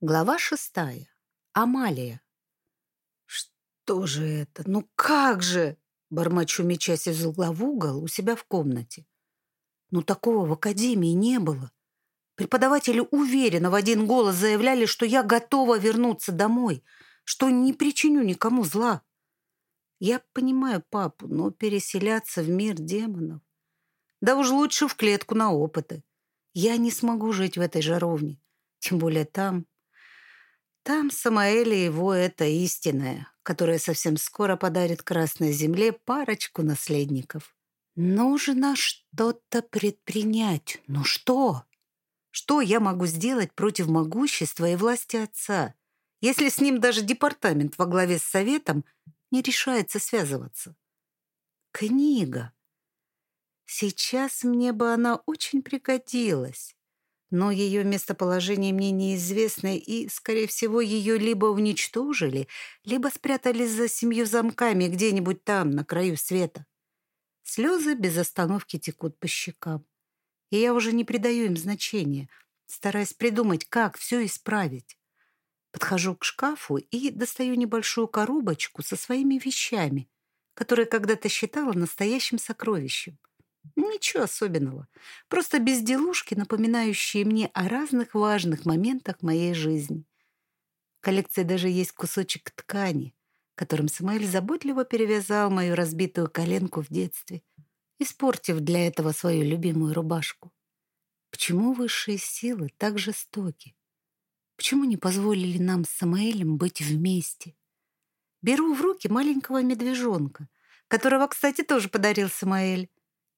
Глава шестая. Амалия. «Что же это? Ну как же?» Бормочу, мечась из угла в угол у себя в комнате. Ну такого в академии не было. Преподаватели уверенно в один голос заявляли, что я готова вернуться домой, что не причиню никому зла. Я понимаю папу, но переселяться в мир демонов... Да уж лучше в клетку на опыты. Я не смогу жить в этой жаровне. Тем более там, там Самаэль и его это истинное, которое совсем скоро подарит Красной Земле парочку наследников. Нужно что-то предпринять. Ну что? Что я могу сделать против могущества и власти отца, если с ним даже департамент во главе с советом не решается связываться? Книга. Сейчас мне бы она очень пригодилась но ее местоположение мне неизвестно, и, скорее всего, ее либо уничтожили, либо спрятали за семью замками где-нибудь там, на краю света. Слезы без остановки текут по щекам, и я уже не придаю им значения, стараясь придумать, как все исправить. Подхожу к шкафу и достаю небольшую коробочку со своими вещами, которые когда-то считала настоящим сокровищем. Ничего особенного. Просто безделушки, напоминающие мне о разных важных моментах моей жизни. В коллекции даже есть кусочек ткани, которым Самуэль заботливо перевязал мою разбитую коленку в детстве, испортив для этого свою любимую рубашку. Почему высшие силы так жестоки? Почему не позволили нам с Самаэлем быть вместе? Беру в руки маленького медвежонка, которого, кстати, тоже подарил Самаэль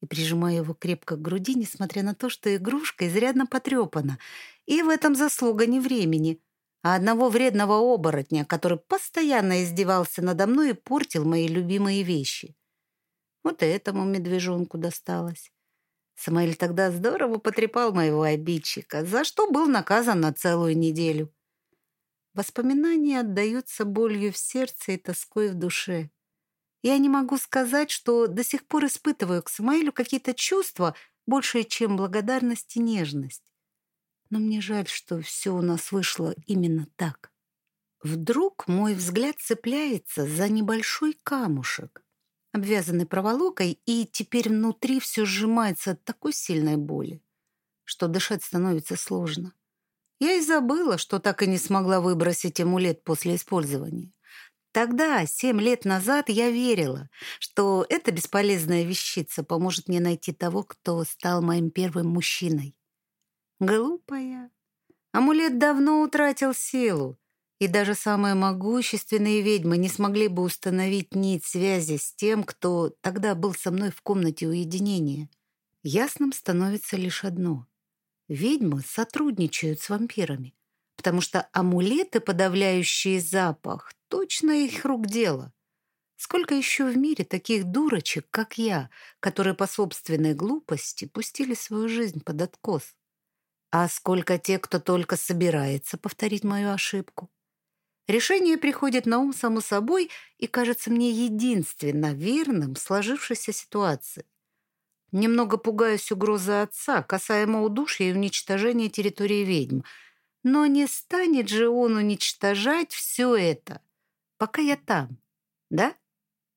и прижимаю его крепко к груди, несмотря на то, что игрушка изрядно потрепана. И в этом заслуга не времени, а одного вредного оборотня, который постоянно издевался надо мной и портил мои любимые вещи. Вот этому медвежонку досталось. Самаэль тогда здорово потрепал моего обидчика, за что был наказан на целую неделю. Воспоминания отдаются болью в сердце и тоской в душе. Я не могу сказать, что до сих пор испытываю к Самаилю какие-то чувства, большие, чем благодарность и нежность. Но мне жаль, что все у нас вышло именно так. Вдруг мой взгляд цепляется за небольшой камушек, обвязанный проволокой, и теперь внутри все сжимается от такой сильной боли, что дышать становится сложно. Я и забыла, что так и не смогла выбросить амулет после использования. Тогда, семь лет назад, я верила, что эта бесполезная вещица поможет мне найти того, кто стал моим первым мужчиной. Глупая. Амулет давно утратил силу, и даже самые могущественные ведьмы не смогли бы установить нить связи с тем, кто тогда был со мной в комнате уединения. Ясным становится лишь одно. Ведьмы сотрудничают с вампирами, потому что амулеты, подавляющие запах, точно их рук дело. Сколько еще в мире таких дурочек, как я, которые по собственной глупости пустили свою жизнь под откос? А сколько тех, кто только собирается повторить мою ошибку? Решение приходит на ум само собой и кажется мне единственно верным в сложившейся ситуации. Немного пугаюсь угрозы отца касаемо удушья и уничтожения территории ведьм. Но не станет же он уничтожать все это, пока я там, да?